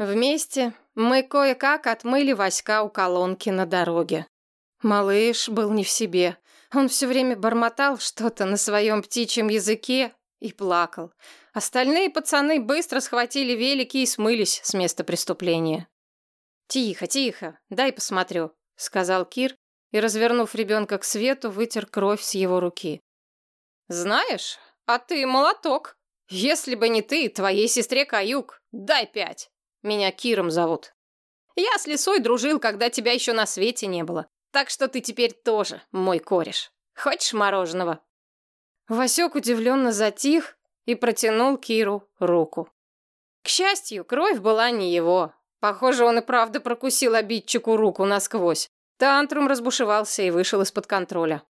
Вместе мы кое-как отмыли Васька у колонки на дороге. Малыш был не в себе. Он все время бормотал что-то на своем птичьем языке и плакал. Остальные пацаны быстро схватили велики и смылись с места преступления. «Тихо, тихо, дай посмотрю», — сказал Кир и, развернув ребенка к свету, вытер кровь с его руки. «Знаешь, а ты молоток. Если бы не ты, твоей сестре каюк. Дай пять». Меня Киром зовут. Я с Лисой дружил, когда тебя еще на свете не было. Так что ты теперь тоже мой кореш. Хочешь мороженого?» Васек удивленно затих и протянул Киру руку. К счастью, кровь была не его. Похоже, он и правда прокусил обидчику руку насквозь. Тантрум разбушевался и вышел из-под контроля.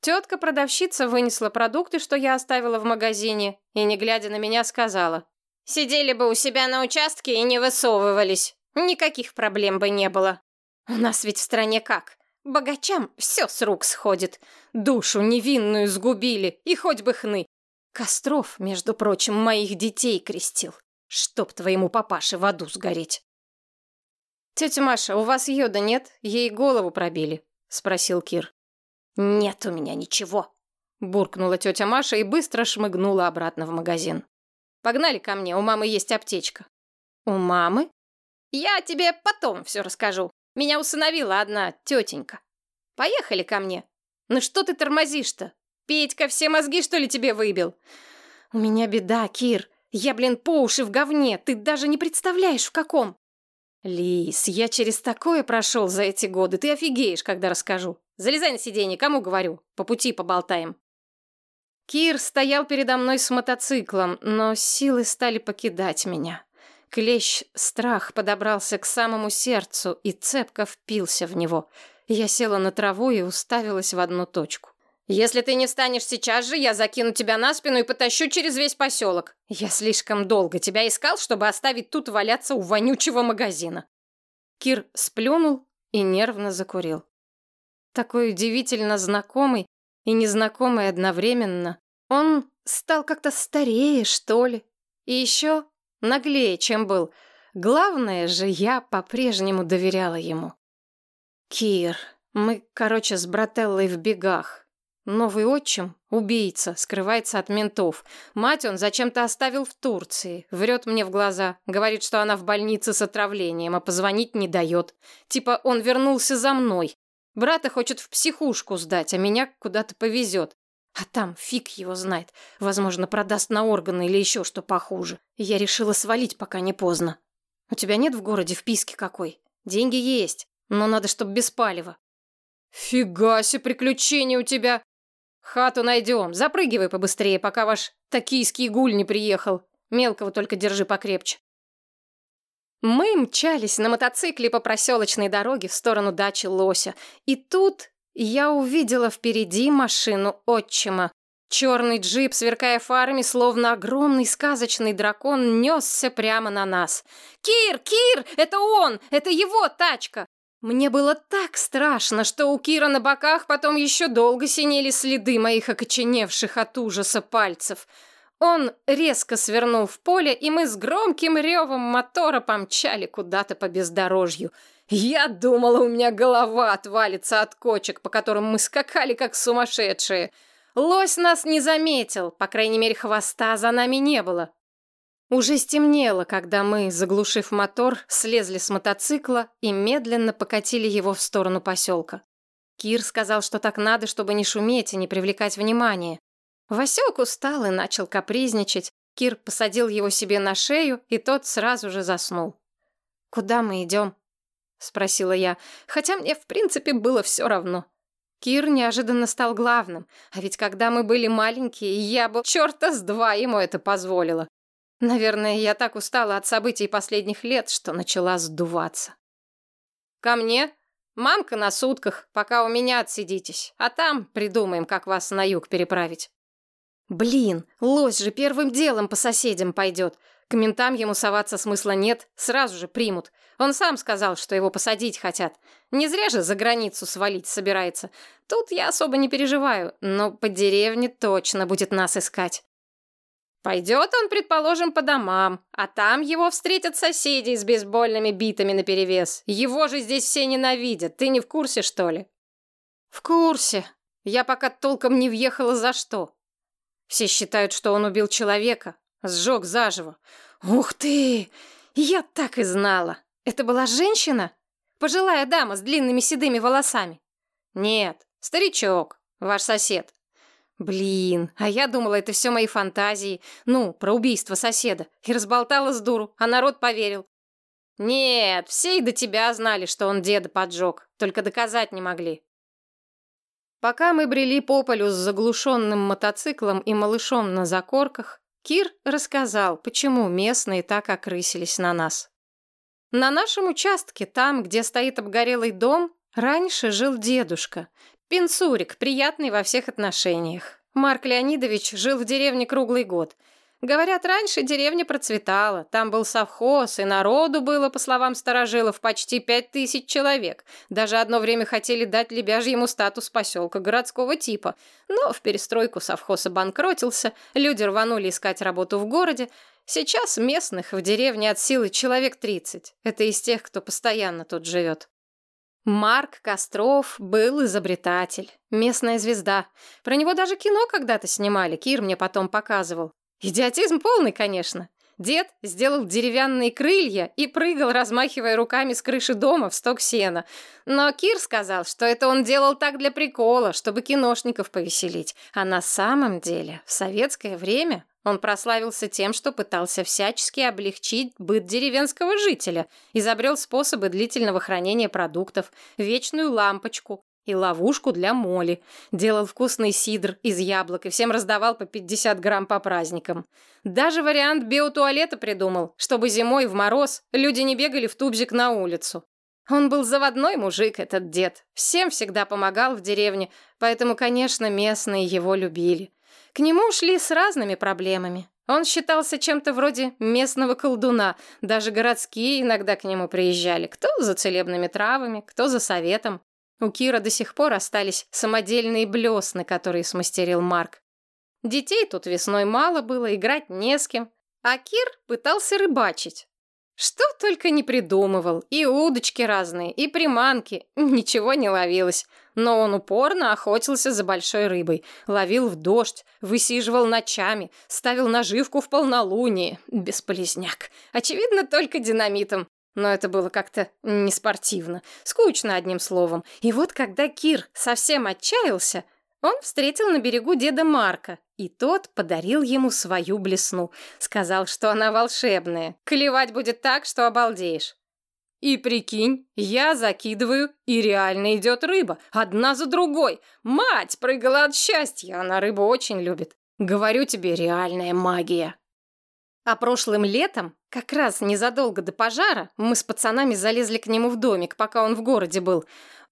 Тетка-продавщица вынесла продукты, что я оставила в магазине, и, не глядя на меня, сказала. Сидели бы у себя на участке и не высовывались. Никаких проблем бы не было. У нас ведь в стране как? Богачам все с рук сходит. Душу невинную сгубили, и хоть бы хны. Костров, между прочим, моих детей крестил. Чтоб твоему папаше в аду сгореть. «Тетя Маша, у вас йода нет? Ей голову пробили», — спросил Кир. «Нет у меня ничего», — буркнула тетя Маша и быстро шмыгнула обратно в магазин. Погнали ко мне, у мамы есть аптечка». «У мамы?» «Я тебе потом все расскажу. Меня усыновила одна тетенька. Поехали ко мне. Ну что ты тормозишь-то? Петька все мозги, что ли, тебе выбил?» «У меня беда, Кир. Я, блин, по уши в говне. Ты даже не представляешь, в каком». «Лис, я через такое прошел за эти годы. Ты офигеешь, когда расскажу. Залезай на сиденье, кому говорю? По пути поболтаем». Кир стоял передо мной с мотоциклом, но силы стали покидать меня. Клещ страх подобрался к самому сердцу и цепко впился в него. Я села на траву и уставилась в одну точку. «Если ты не встанешь сейчас же, я закину тебя на спину и потащу через весь поселок. Я слишком долго тебя искал, чтобы оставить тут валяться у вонючего магазина». Кир сплюнул и нервно закурил. Такой удивительно знакомый и незнакомый одновременно. Он стал как-то старее, что ли. И еще наглее, чем был. Главное же, я по-прежнему доверяла ему. Кир. Мы, короче, с брателлой в бегах. Новый отчим, убийца, скрывается от ментов. Мать он зачем-то оставил в Турции. Врет мне в глаза. Говорит, что она в больнице с отравлением, а позвонить не дает. Типа он вернулся за мной. Брата хочет в психушку сдать, а меня куда-то повезет. А там фиг его знает. Возможно, продаст на органы или еще что похуже. Я решила свалить, пока не поздно. У тебя нет в городе вписки какой? Деньги есть, но надо, чтоб без палева. Фига себе приключения у тебя. Хату найдем. Запрыгивай побыстрее, пока ваш токийский гуль не приехал. Мелкого только держи покрепче. Мы мчались на мотоцикле по проселочной дороге в сторону дачи Лося. И тут я увидела впереди машину отчима. Черный джип, сверкая фарами, словно огромный сказочный дракон, несся прямо на нас. «Кир! Кир! Это он! Это его тачка!» Мне было так страшно, что у Кира на боках потом еще долго синели следы моих окоченевших от ужаса пальцев. Он резко свернул в поле, и мы с громким ревом мотора помчали куда-то по бездорожью. Я думала, у меня голова отвалится от кочек, по которым мы скакали, как сумасшедшие. Лось нас не заметил, по крайней мере, хвоста за нами не было. Уже стемнело, когда мы, заглушив мотор, слезли с мотоцикла и медленно покатили его в сторону поселка. Кир сказал, что так надо, чтобы не шуметь и не привлекать внимания. Васек устал и начал капризничать. Кир посадил его себе на шею, и тот сразу же заснул. «Куда мы идем?» — спросила я, хотя мне, в принципе, было все равно. Кир неожиданно стал главным, а ведь когда мы были маленькие, я бы черта с два ему это позволила. Наверное, я так устала от событий последних лет, что начала сдуваться. «Ко мне? Мамка на сутках, пока у меня отсидитесь, а там придумаем, как вас на юг переправить». Блин, лось же первым делом по соседям пойдет. К ментам ему соваться смысла нет, сразу же примут. Он сам сказал, что его посадить хотят. Не зря же за границу свалить собирается. Тут я особо не переживаю, но по деревне точно будет нас искать. Пойдет он, предположим, по домам, а там его встретят соседи с бейсбольными битами наперевес. Его же здесь все ненавидят. Ты не в курсе, что ли? В курсе. Я пока толком не въехала за что. Все считают, что он убил человека, сжег заживо. Ух ты! Я так и знала. Это была женщина? Пожилая дама с длинными седыми волосами? Нет, старичок, ваш сосед. Блин, а я думала, это все мои фантазии. Ну, про убийство соседа. И разболтала с дуру, а народ поверил. Нет, все и до тебя знали, что он деда поджег. Только доказать не могли. Пока мы брели по полю с заглушенным мотоциклом и малышом на закорках, Кир рассказал, почему местные так окрысились на нас. На нашем участке, там, где стоит обгорелый дом, раньше жил дедушка. Пинцурик, приятный во всех отношениях. Марк Леонидович жил в деревне круглый год – Говорят, раньше деревня процветала, там был совхоз, и народу было, по словам старожилов, почти пять тысяч человек. Даже одно время хотели дать Лебяжьему статус поселка городского типа. Но в перестройку совхоз обанкротился, люди рванули искать работу в городе. Сейчас местных в деревне от силы человек 30. Это из тех, кто постоянно тут живет. Марк Костров был изобретатель, местная звезда. Про него даже кино когда-то снимали, Кир мне потом показывал. Идиотизм полный, конечно. Дед сделал деревянные крылья и прыгал, размахивая руками с крыши дома в сток сена. Но Кир сказал, что это он делал так для прикола, чтобы киношников повеселить. А на самом деле, в советское время он прославился тем, что пытался всячески облегчить быт деревенского жителя, изобрел способы длительного хранения продуктов, вечную лампочку, и ловушку для моли. Делал вкусный сидр из яблок и всем раздавал по 50 грамм по праздникам. Даже вариант биотуалета придумал, чтобы зимой в мороз люди не бегали в тубзик на улицу. Он был заводной мужик, этот дед. Всем всегда помогал в деревне, поэтому, конечно, местные его любили. К нему шли с разными проблемами. Он считался чем-то вроде местного колдуна. Даже городские иногда к нему приезжали. Кто за целебными травами, кто за советом. У Кира до сих пор остались самодельные блесны, которые смастерил Марк. Детей тут весной мало было, играть не с кем. А Кир пытался рыбачить. Что только не придумывал. И удочки разные, и приманки. Ничего не ловилось. Но он упорно охотился за большой рыбой. Ловил в дождь, высиживал ночами, ставил наживку в полнолуние. Бесполезняк. Очевидно, только динамитом но это было как-то неспортивно, скучно одним словом. И вот когда Кир совсем отчаялся, он встретил на берегу деда Марка, и тот подарил ему свою блесну. Сказал, что она волшебная, клевать будет так, что обалдеешь. И прикинь, я закидываю, и реально идет рыба, одна за другой. Мать прыгала от счастья, она рыбу очень любит. Говорю тебе, реальная магия. А прошлым летом, как раз незадолго до пожара, мы с пацанами залезли к нему в домик, пока он в городе был.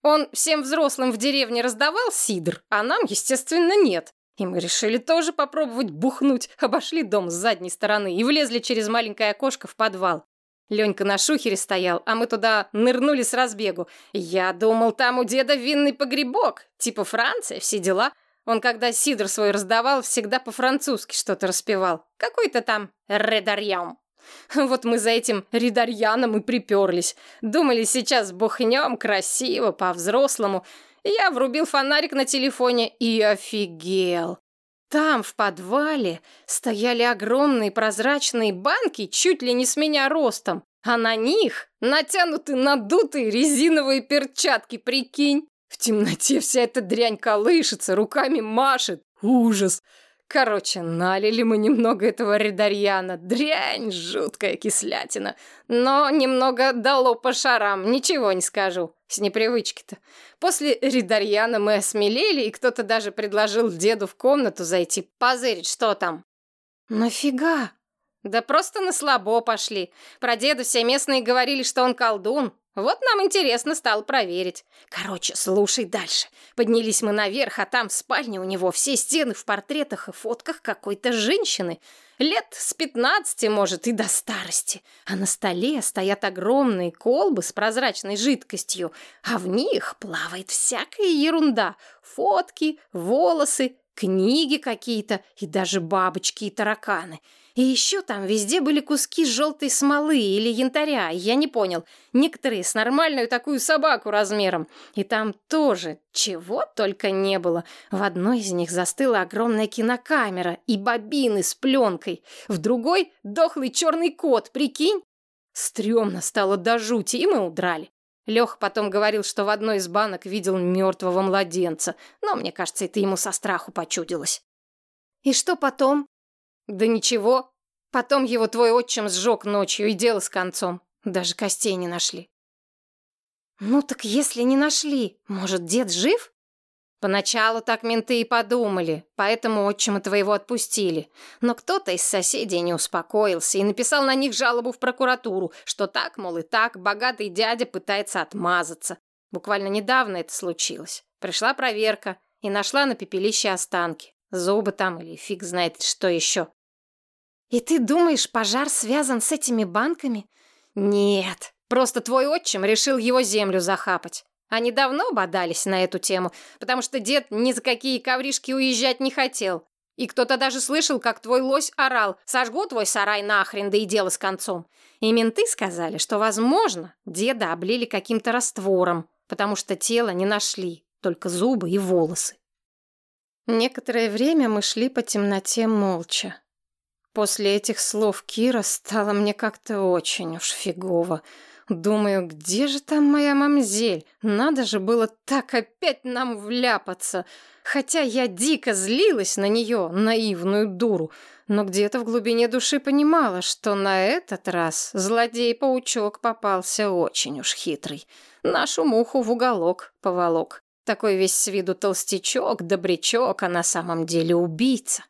Он всем взрослым в деревне раздавал сидр, а нам, естественно, нет. И мы решили тоже попробовать бухнуть. Обошли дом с задней стороны и влезли через маленькое окошко в подвал. Ленька на шухере стоял, а мы туда нырнули с разбегу. Я думал, там у деда винный погребок, типа Франция, все дела. Он, когда сидр свой раздавал, всегда по-французски что-то распевал. Какой-то там «Редарьям». Вот мы за этим Ридарьяном и приперлись. Думали, сейчас бухнем красиво, по-взрослому. Я врубил фонарик на телефоне и офигел. Там, в подвале, стояли огромные прозрачные банки, чуть ли не с меня ростом. А на них натянуты надутые резиновые перчатки, прикинь. В темноте вся эта дрянь колышется, руками машет. Ужас! Короче, налили мы немного этого редарьяна. Дрянь, жуткая кислятина. Но немного дало по шарам, ничего не скажу. С непривычки-то. После редарьяна мы осмелели, и кто-то даже предложил деду в комнату зайти, позырить, что там. Нафига? Да просто на слабо пошли. Про деда все местные говорили, что он колдун. Вот нам интересно стало проверить. Короче, слушай дальше. Поднялись мы наверх, а там в спальне у него все стены в портретах и фотках какой-то женщины. Лет с пятнадцати, может, и до старости. А на столе стоят огромные колбы с прозрачной жидкостью, а в них плавает всякая ерунда. Фотки, волосы, книги какие-то и даже бабочки и тараканы. И еще там везде были куски желтой смолы или янтаря, я не понял. Некоторые с нормальную такую собаку размером. И там тоже чего только не было. В одной из них застыла огромная кинокамера и бобины с пленкой. В другой — дохлый черный кот, прикинь? Стремно стало до жути, и мы удрали. Лех потом говорил, что в одной из банок видел мертвого младенца, но мне кажется, это ему со страху почудилось. И что потом? Да ничего. Потом его твой отчим сжег ночью, и дело с концом. Даже костей не нашли. Ну так если не нашли, может, дед жив? Поначалу так менты и подумали, поэтому отчима твоего отпустили. Но кто-то из соседей не успокоился и написал на них жалобу в прокуратуру, что так, мол, и так, богатый дядя пытается отмазаться. Буквально недавно это случилось. Пришла проверка и нашла на пепелище останки. Зубы там или фиг знает что еще. И ты думаешь, пожар связан с этими банками? Нет, просто твой отчим решил его землю захапать. Они давно бодались на эту тему, потому что дед ни за какие ковришки уезжать не хотел. И кто-то даже слышал, как твой лось орал «Сожгу твой сарай нахрен, да и дело с концом». И менты сказали, что, возможно, деда облили каким-то раствором, потому что тело не нашли, только зубы и волосы. Некоторое время мы шли по темноте молча. После этих слов Кира стало мне как-то очень уж фигово. Думаю, где же там моя мамзель? Надо же было так опять нам вляпаться. Хотя я дико злилась на нее, наивную дуру, но где-то в глубине души понимала, что на этот раз злодей-паучок попался очень уж хитрый. Нашу муху в уголок поволок. Такой весь с виду толстячок, добрячок, а на самом деле убийца.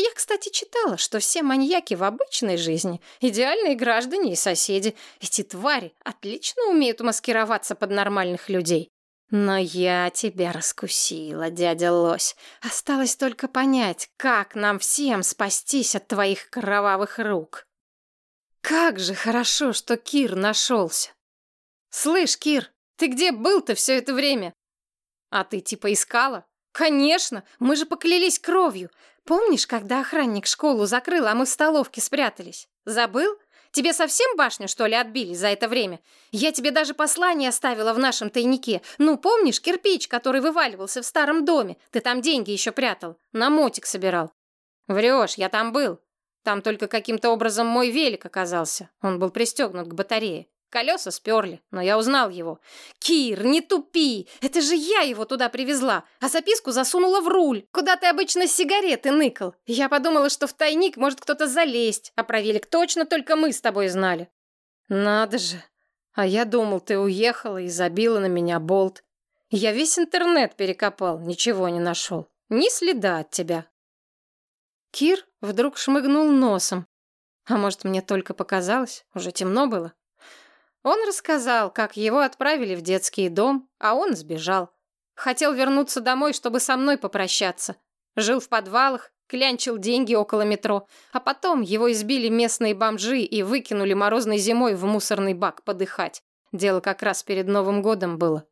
Я, кстати, читала, что все маньяки в обычной жизни — идеальные граждане и соседи. Эти твари отлично умеют маскироваться под нормальных людей. Но я тебя раскусила, дядя Лось. Осталось только понять, как нам всем спастись от твоих кровавых рук. Как же хорошо, что Кир нашелся. Слышь, Кир, ты где был-то все это время? А ты типа искала? Конечно, мы же поклялись кровью. Помнишь, когда охранник школу закрыл, а мы в столовке спрятались? Забыл? Тебе совсем башню, что ли, отбили за это время? Я тебе даже послание оставила в нашем тайнике. Ну, помнишь, кирпич, который вываливался в старом доме? Ты там деньги еще прятал. На мотик собирал. Врешь, я там был. Там только каким-то образом мой велик оказался. Он был пристегнут к батарее. Колеса сперли, но я узнал его. «Кир, не тупи! Это же я его туда привезла, а записку засунула в руль, куда ты обычно сигареты ныкал. Я подумала, что в тайник может кто-то залезть, а про велик точно только мы с тобой знали». «Надо же! А я думал, ты уехала и забила на меня болт. Я весь интернет перекопал, ничего не нашел. Ни следа от тебя». Кир вдруг шмыгнул носом. А может, мне только показалось? Уже темно было. Он рассказал, как его отправили в детский дом, а он сбежал. Хотел вернуться домой, чтобы со мной попрощаться. Жил в подвалах, клянчил деньги около метро, а потом его избили местные бомжи и выкинули морозной зимой в мусорный бак подыхать. Дело как раз перед Новым годом было.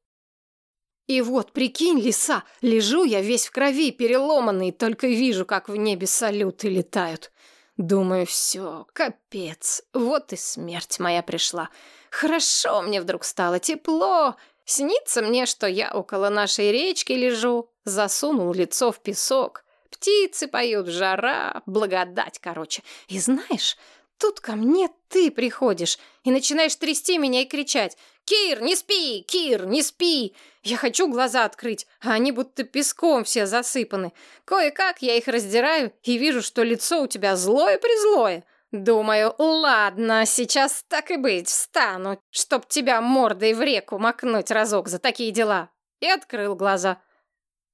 И вот, прикинь, лиса, лежу я весь в крови, переломанный, только вижу, как в небе салюты летают. Думаю, все, капец, вот и смерть моя пришла. Хорошо мне вдруг стало, тепло. Снится мне, что я около нашей речки лежу, засунул лицо в песок. Птицы поют, жара, благодать, короче. И знаешь, тут ко мне ты приходишь и начинаешь трясти меня и кричать «Кир, не спи! Кир, не спи!» Я хочу глаза открыть, а они будто песком все засыпаны. Кое-как я их раздираю и вижу, что лицо у тебя злое-призлое. Думаю, ладно, сейчас так и быть, встану, чтоб тебя мордой в реку макнуть разок за такие дела. И открыл глаза.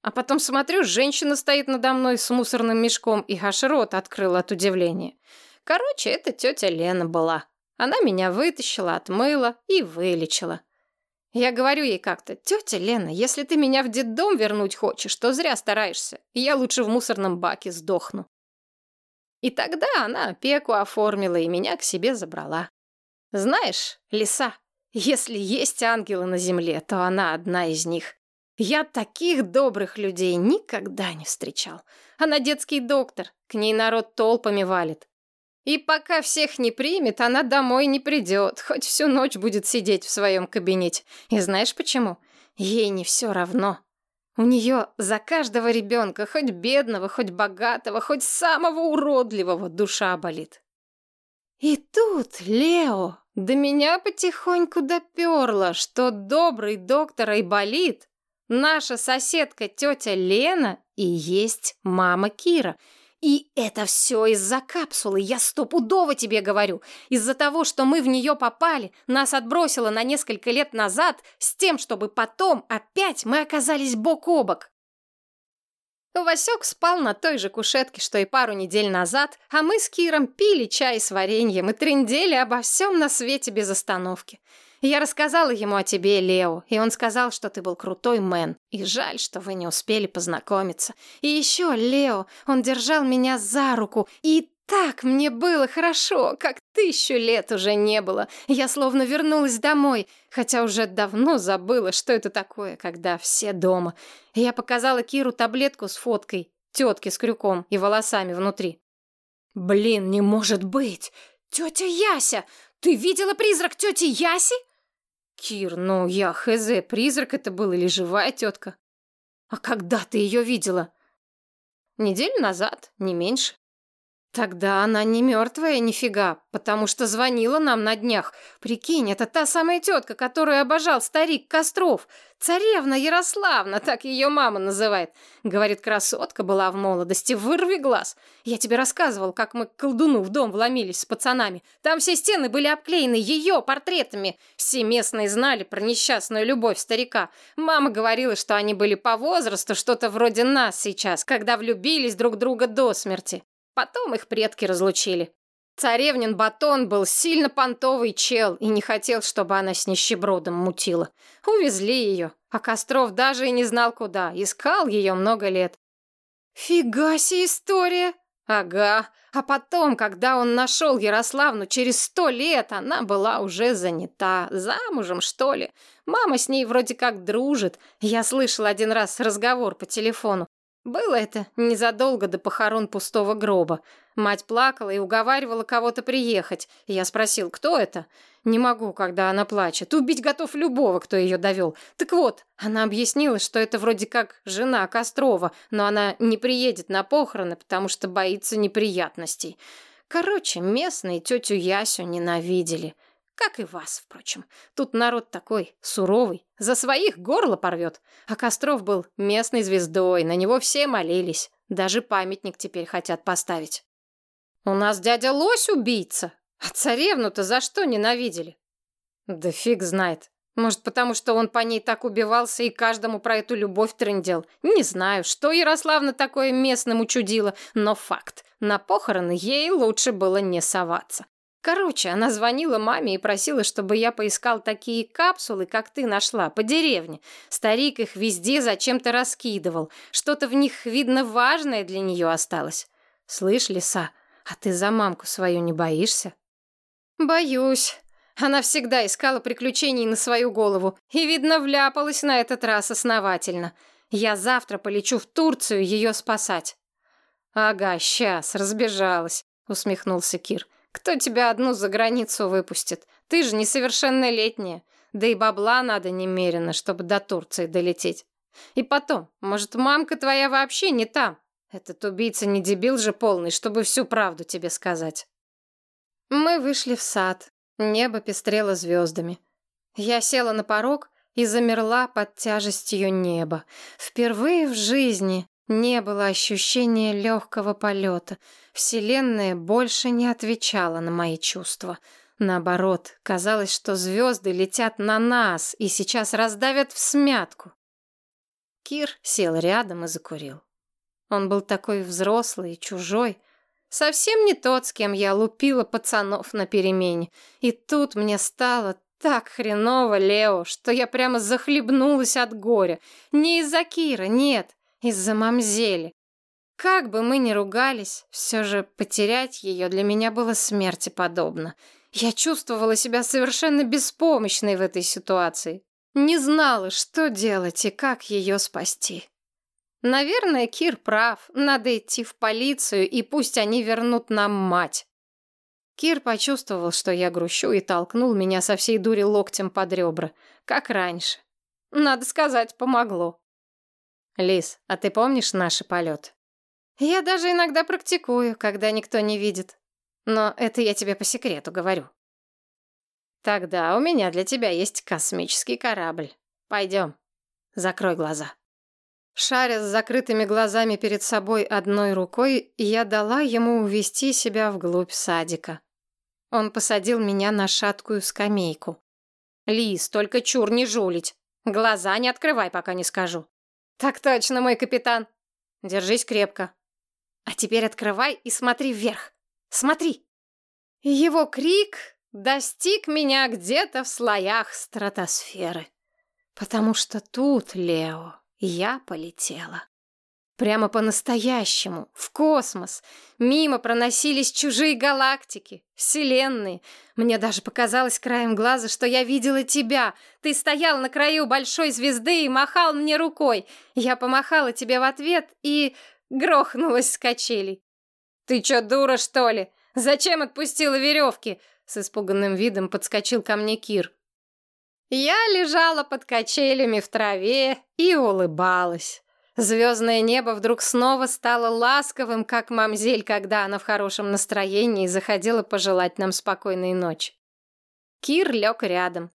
А потом смотрю, женщина стоит надо мной с мусорным мешком, и аж рот открыл от удивления. Короче, это тетя Лена была. Она меня вытащила, отмыла и вылечила. Я говорю ей как-то, тетя Лена, если ты меня в детдом вернуть хочешь, то зря стараешься. Я лучше в мусорном баке сдохну. И тогда она опеку оформила и меня к себе забрала. Знаешь, лиса, если есть ангелы на земле, то она одна из них. Я таких добрых людей никогда не встречал. Она детский доктор, к ней народ толпами валит. И пока всех не примет, она домой не придет, хоть всю ночь будет сидеть в своем кабинете. И знаешь почему? Ей не все равно. У нее за каждого ребенка, хоть бедного, хоть богатого, хоть самого уродливого, душа болит. И тут, Лео, до меня потихоньку доперло, что добрый доктор Айболит, наша соседка тетя Лена и есть мама Кира — и это все из-за капсулы, я стопудово тебе говорю. Из-за того, что мы в нее попали, нас отбросило на несколько лет назад, с тем, чтобы потом опять мы оказались бок о бок. Васек спал на той же кушетке, что и пару недель назад, а мы с Киром пили чай с вареньем и трындели обо всем на свете без остановки. Я рассказала ему о тебе, Лео, и он сказал, что ты был крутой мэн. И жаль, что вы не успели познакомиться. И еще, Лео, он держал меня за руку, и так мне было хорошо, как тысячу лет уже не было. Я словно вернулась домой, хотя уже давно забыла, что это такое, когда все дома. Я показала Киру таблетку с фоткой, тетки с крюком и волосами внутри. «Блин, не может быть! Тетя Яся! Ты видела призрак тети Яси?» Кир, ну я хз, призрак это был или живая тетка? А когда ты ее видела? Неделю назад, не меньше. Тогда она не мертвая, нифига, потому что звонила нам на днях. Прикинь, это та самая тетка, которую обожал старик Костров. Царевна Ярославна, так ее мама называет. Говорит, красотка была в молодости, вырви глаз. Я тебе рассказывал, как мы к колдуну в дом вломились с пацанами. Там все стены были обклеены ее портретами. Все местные знали про несчастную любовь старика. Мама говорила, что они были по возрасту, что-то вроде нас сейчас, когда влюбились друг друга до смерти. Потом их предки разлучили. Царевнин батон был сильно понтовый чел и не хотел, чтобы она с нищебродом мутила. Увезли ее, а Костров даже и не знал куда, искал ее много лет. Фига себе история! Ага, а потом, когда он нашел Ярославну через сто лет, она была уже занята, замужем, что ли. Мама с ней вроде как дружит. Я слышал один раз разговор по телефону. Было это незадолго до похорон пустого гроба. Мать плакала и уговаривала кого-то приехать. Я спросил, кто это? Не могу, когда она плачет. Убить готов любого, кто ее довел. Так вот, она объяснила, что это вроде как жена Кострова, но она не приедет на похороны, потому что боится неприятностей. Короче, местные тетю Ясю ненавидели. Как и вас, впрочем. Тут народ такой, суровый, за своих горло порвет. А Костров был местной звездой, на него все молились. Даже памятник теперь хотят поставить. У нас дядя Лось убийца, а царевну-то за что ненавидели? Да фиг знает. Может, потому что он по ней так убивался и каждому про эту любовь трындел. Не знаю, что Ярославна такое местным учудила, но факт. На похороны ей лучше было не соваться. Короче, она звонила маме и просила, чтобы я поискал такие капсулы, как ты нашла, по деревне. Старик их везде зачем-то раскидывал. Что-то в них, видно, важное для нее осталось. Слышь, лиса, а ты за мамку свою не боишься? Боюсь. Она всегда искала приключений на свою голову и, видно, вляпалась на этот раз основательно. Я завтра полечу в Турцию ее спасать. Ага, сейчас, разбежалась, усмехнулся Кир. Кто тебя одну за границу выпустит? Ты же несовершеннолетняя. Да и бабла надо немерено, чтобы до Турции долететь. И потом, может, мамка твоя вообще не там? Этот убийца не дебил же полный, чтобы всю правду тебе сказать. Мы вышли в сад. Небо пестрело звездами. Я села на порог и замерла под тяжестью неба. Впервые в жизни не было ощущения легкого полета. Вселенная больше не отвечала на мои чувства. Наоборот, казалось, что звезды летят на нас и сейчас раздавят в смятку. Кир сел рядом и закурил. Он был такой взрослый и чужой, совсем не тот, с кем я лупила пацанов на перемене. И тут мне стало так хреново, Лео, что я прямо захлебнулась от горя. Не из-за Кира, нет, из-за мамзели. Как бы мы ни ругались, все же потерять ее для меня было смерти подобно. Я чувствовала себя совершенно беспомощной в этой ситуации. Не знала, что делать и как ее спасти. Наверное, Кир прав. Надо идти в полицию, и пусть они вернут нам мать. Кир почувствовал, что я грущу, и толкнул меня со всей дури локтем под ребра, как раньше. Надо сказать, помогло. Лис, а ты помнишь наши полеты? Я даже иногда практикую, когда никто не видит. Но это я тебе по секрету говорю. Тогда у меня для тебя есть космический корабль. Пойдем. Закрой глаза. Шаря с закрытыми глазами перед собой одной рукой, я дала ему увести себя вглубь садика. Он посадил меня на шаткую скамейку. «Лис, только чур не жулить. Глаза не открывай, пока не скажу». «Так точно, мой капитан. Держись крепко. А теперь открывай и смотри вверх. Смотри!» Его крик достиг меня где-то в слоях стратосферы. Потому что тут, Лео, я полетела. Прямо по-настоящему, в космос. Мимо проносились чужие галактики, вселенные. Мне даже показалось краем глаза, что я видела тебя. Ты стоял на краю большой звезды и махал мне рукой. Я помахала тебе в ответ и грохнулась с качелей. «Ты чё, дура, что ли? Зачем отпустила веревки?» С испуганным видом подскочил ко мне Кир. Я лежала под качелями в траве и улыбалась. Звездное небо вдруг снова стало ласковым, как мамзель, когда она в хорошем настроении заходила пожелать нам спокойной ночи. Кир лег рядом.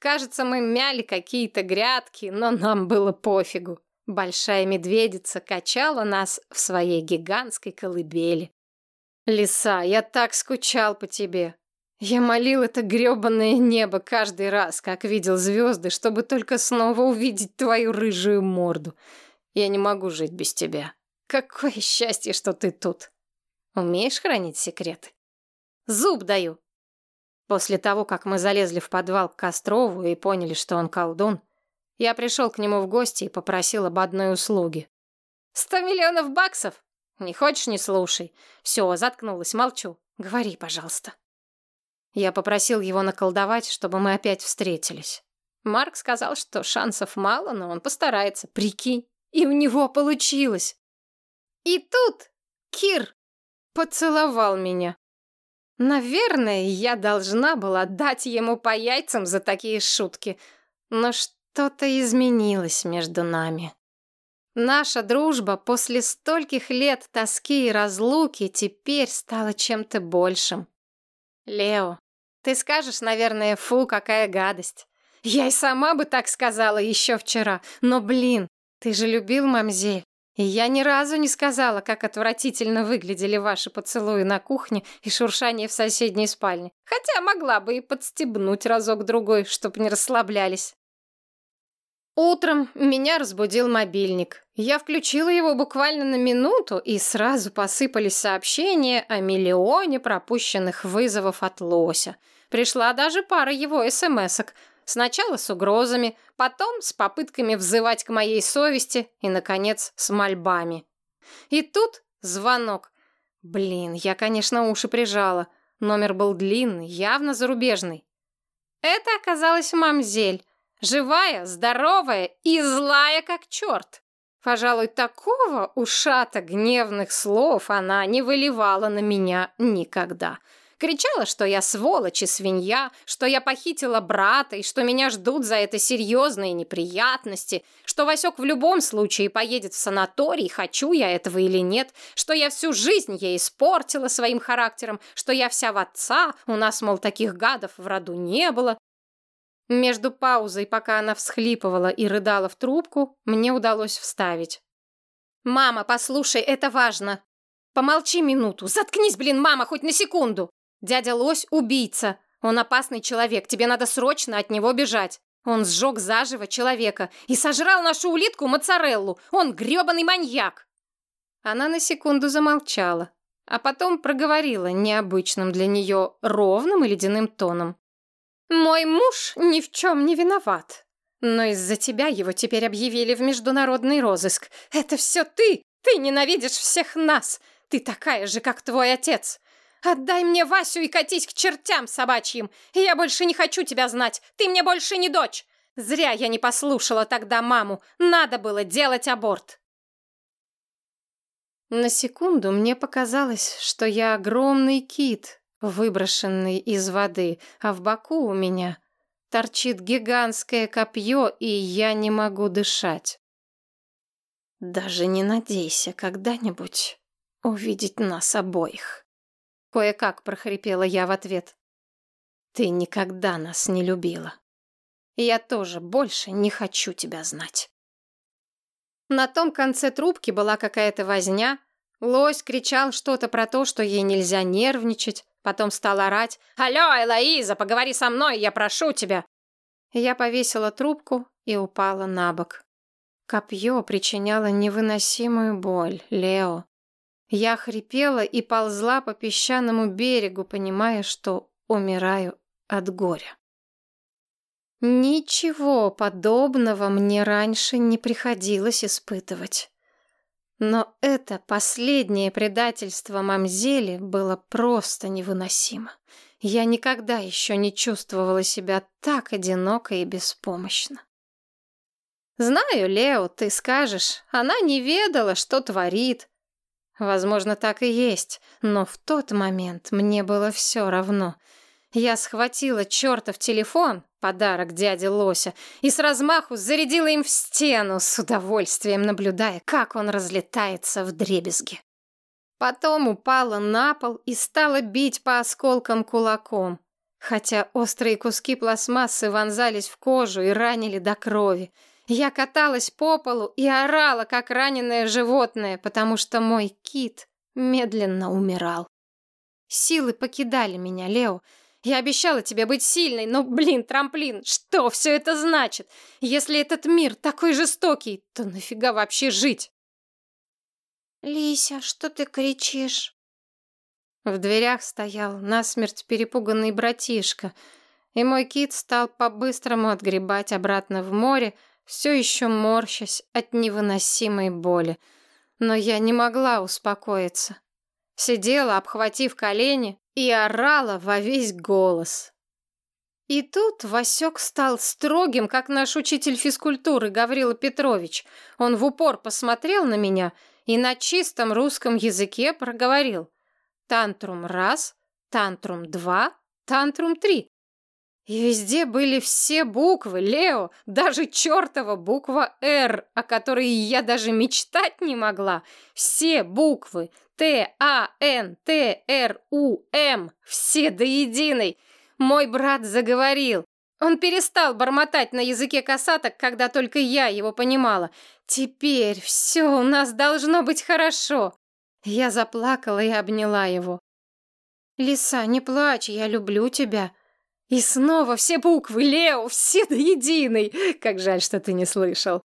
Кажется, мы мяли какие-то грядки, но нам было пофигу. Большая медведица качала нас в своей гигантской колыбели. «Лиса, я так скучал по тебе. Я молил это грёбаное небо каждый раз, как видел звезды, чтобы только снова увидеть твою рыжую морду. Я не могу жить без тебя. Какое счастье, что ты тут. Умеешь хранить секреты? Зуб даю. После того, как мы залезли в подвал к Кострову и поняли, что он колдун, я пришел к нему в гости и попросил об одной услуге. «Сто миллионов баксов? Не хочешь, не слушай. Все, заткнулась, молчу. Говори, пожалуйста». Я попросил его наколдовать, чтобы мы опять встретились. Марк сказал, что шансов мало, но он постарается, прикинь. И у него получилось. И тут Кир поцеловал меня. Наверное, я должна была дать ему по яйцам за такие шутки, но что-то изменилось между нами. Наша дружба после стольких лет тоски и разлуки теперь стала чем-то большим. Лео, ты скажешь, наверное, фу, какая гадость. Я и сама бы так сказала еще вчера, но, блин, ты же любил мамзель. И я ни разу не сказала, как отвратительно выглядели ваши поцелуи на кухне и шуршание в соседней спальне. Хотя могла бы и подстебнуть разок-другой, чтоб не расслаблялись. Утром меня разбудил мобильник. Я включила его буквально на минуту, и сразу посыпались сообщения о миллионе пропущенных вызовов от Лося. Пришла даже пара его смс-ок. Сначала с угрозами, потом с попытками взывать к моей совести и, наконец, с мольбами. И тут звонок. Блин, я, конечно, уши прижала. Номер был длинный, явно зарубежный. Это оказалась мамзель. Живая, здоровая и злая, как черт. Пожалуй, такого ушата гневных слов она не выливала на меня никогда. Кричала, что я сволочь и свинья, что я похитила брата и что меня ждут за это серьезные неприятности, что Васек в любом случае поедет в санаторий, хочу я этого или нет, что я всю жизнь ей испортила своим характером, что я вся в отца, у нас, мол, таких гадов в роду не было, между паузой, пока она всхлипывала и рыдала в трубку, мне удалось вставить. «Мама, послушай, это важно. Помолчи минуту. Заткнись, блин, мама, хоть на секунду. Дядя Лось — убийца. Он опасный человек, тебе надо срочно от него бежать. Он сжег заживо человека и сожрал нашу улитку моцареллу. Он грёбаный маньяк!» Она на секунду замолчала, а потом проговорила необычным для нее ровным и ледяным тоном. Мой муж ни в чем не виноват. Но из-за тебя его теперь объявили в международный розыск. Это все ты! Ты ненавидишь всех нас! Ты такая же, как твой отец! Отдай мне Васю и катись к чертям собачьим! Я больше не хочу тебя знать! Ты мне больше не дочь! Зря я не послушала тогда маму. Надо было делать аборт. На секунду мне показалось, что я огромный кит, выброшенный из воды, а в боку у меня торчит гигантское копье, и я не могу дышать. Даже не надейся когда-нибудь увидеть нас обоих. Кое-как прохрипела я в ответ. Ты никогда нас не любила. я тоже больше не хочу тебя знать. На том конце трубки была какая-то возня. Лось кричал что-то про то, что ей нельзя нервничать. Потом стал орать. «Алло, Элоиза, поговори со мной, я прошу тебя!» Я повесила трубку и упала на бок. Копье причиняло невыносимую боль, Лео. Я хрипела и ползла по песчаному берегу, понимая, что умираю от горя. Ничего подобного мне раньше не приходилось испытывать. Но это последнее предательство мамзели было просто невыносимо. Я никогда еще не чувствовала себя так одиноко и беспомощно. Знаю, Лео, ты скажешь, она не ведала, что творит. Возможно, так и есть, но в тот момент мне было все равно. Я схватила чертов телефон, подарок дяде Лося, и с размаху зарядила им в стену, с удовольствием наблюдая, как он разлетается в дребезги. Потом упала на пол и стала бить по осколкам кулаком, хотя острые куски пластмассы вонзались в кожу и ранили до крови. Я каталась по полу и орала, как раненое животное, потому что мой кит медленно умирал. Силы покидали меня, Лео, я обещала тебе быть сильной, но, блин, трамплин, что все это значит? Если этот мир такой жестокий, то нафига вообще жить? Лися, что ты кричишь? В дверях стоял насмерть перепуганный братишка, и мой кит стал по-быстрому отгребать обратно в море, все еще морщась от невыносимой боли. Но я не могла успокоиться. Сидела, обхватив колени, и орала во весь голос. И тут Васек стал строгим, как наш учитель физкультуры Гаврила Петрович. Он в упор посмотрел на меня и на чистом русском языке проговорил. Тантрум раз, тантрум два, тантрум три. И везде были все буквы, Лео, даже чертова буква «Р», о которой я даже мечтать не могла. Все буквы Т, А, Н, Т, Р, У, М, все до единой. Мой брат заговорил. Он перестал бормотать на языке касаток, когда только я его понимала. Теперь все у нас должно быть хорошо. Я заплакала и обняла его. «Лиса, не плачь, я люблю тебя», и снова все буквы, Лео, все до единой. Как жаль, что ты не слышал.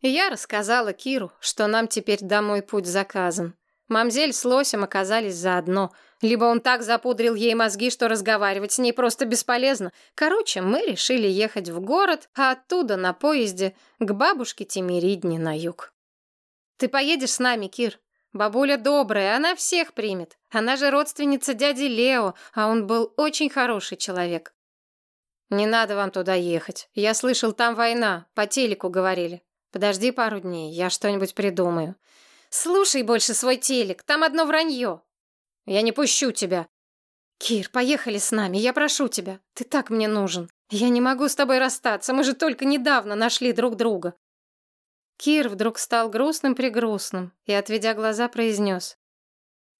я рассказала Киру, что нам теперь домой путь заказан. Мамзель с Лосем оказались заодно. Либо он так запудрил ей мозги, что разговаривать с ней просто бесполезно. Короче, мы решили ехать в город, а оттуда на поезде к бабушке Тимиридне на юг. «Ты поедешь с нами, Кир?» Бабуля добрая, она всех примет. Она же родственница дяди Лео, а он был очень хороший человек. Не надо вам туда ехать. Я слышал, там война. По телеку говорили. Подожди пару дней, я что-нибудь придумаю. Слушай больше свой телек, там одно вранье. Я не пущу тебя. Кир, поехали с нами, я прошу тебя. Ты так мне нужен. Я не могу с тобой расстаться, мы же только недавно нашли друг друга. Кир вдруг стал грустным-прегрустным и, отведя глаза, произнес.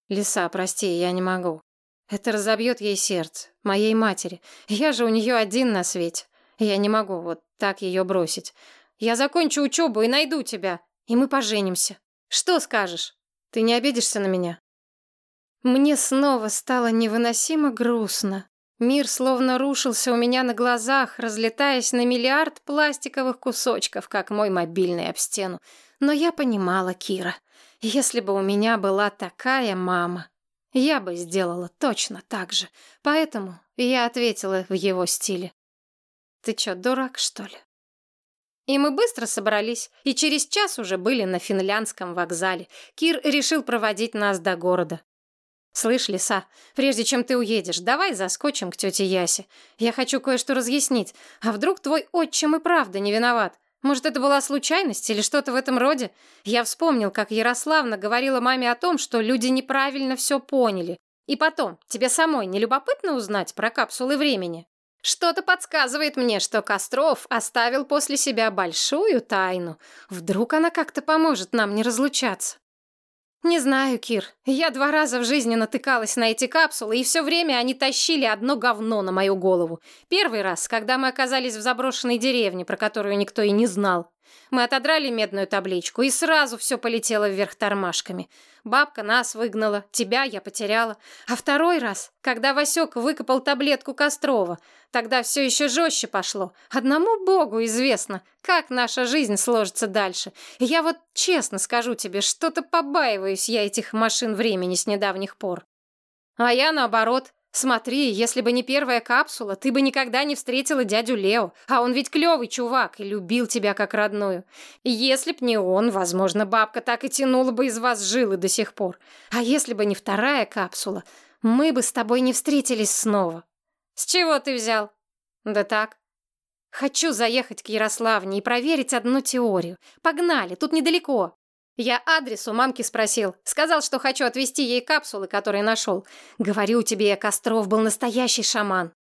«Лиса, прости, я не могу. Это разобьет ей сердце, моей матери. Я же у нее один на свете. Я не могу вот так ее бросить. Я закончу учебу и найду тебя, и мы поженимся. Что скажешь? Ты не обидишься на меня?» Мне снова стало невыносимо грустно. Мир словно рушился у меня на глазах, разлетаясь на миллиард пластиковых кусочков, как мой мобильный об стену. Но я понимала Кира. Если бы у меня была такая мама, я бы сделала точно так же. Поэтому я ответила в его стиле. «Ты чё, дурак, что ли?» И мы быстро собрались, и через час уже были на финляндском вокзале. Кир решил проводить нас до города. Слышь, лиса, прежде чем ты уедешь, давай заскочим к тете Ясе. Я хочу кое-что разъяснить. А вдруг твой отчим и правда не виноват? Может, это была случайность или что-то в этом роде? Я вспомнил, как Ярославна говорила маме о том, что люди неправильно все поняли. И потом, тебе самой не любопытно узнать про капсулы времени? Что-то подсказывает мне, что Костров оставил после себя большую тайну. Вдруг она как-то поможет нам не разлучаться. «Не знаю, Кир. Я два раза в жизни натыкалась на эти капсулы, и все время они тащили одно говно на мою голову. Первый раз, когда мы оказались в заброшенной деревне, про которую никто и не знал. Мы отодрали медную табличку, и сразу все полетело вверх тормашками. Бабка нас выгнала, тебя я потеряла. А второй раз, когда Васек выкопал таблетку Кострова, тогда все еще жестче пошло. Одному Богу известно, как наша жизнь сложится дальше. И я вот честно скажу тебе, что-то побаиваюсь я этих машин времени с недавних пор. А я наоборот, Смотри, если бы не первая капсула, ты бы никогда не встретила дядю Лео, а он ведь клевый чувак и любил тебя как родную. Если б не он, возможно, бабка так и тянула бы из вас жилы до сих пор. А если бы не вторая капсула, мы бы с тобой не встретились снова. С чего ты взял? Да так. Хочу заехать к Ярославне и проверить одну теорию. Погнали, тут недалеко. Я адрес у мамки спросил. Сказал, что хочу отвезти ей капсулы, которые нашел. Говорю тебе, Костров был настоящий шаман.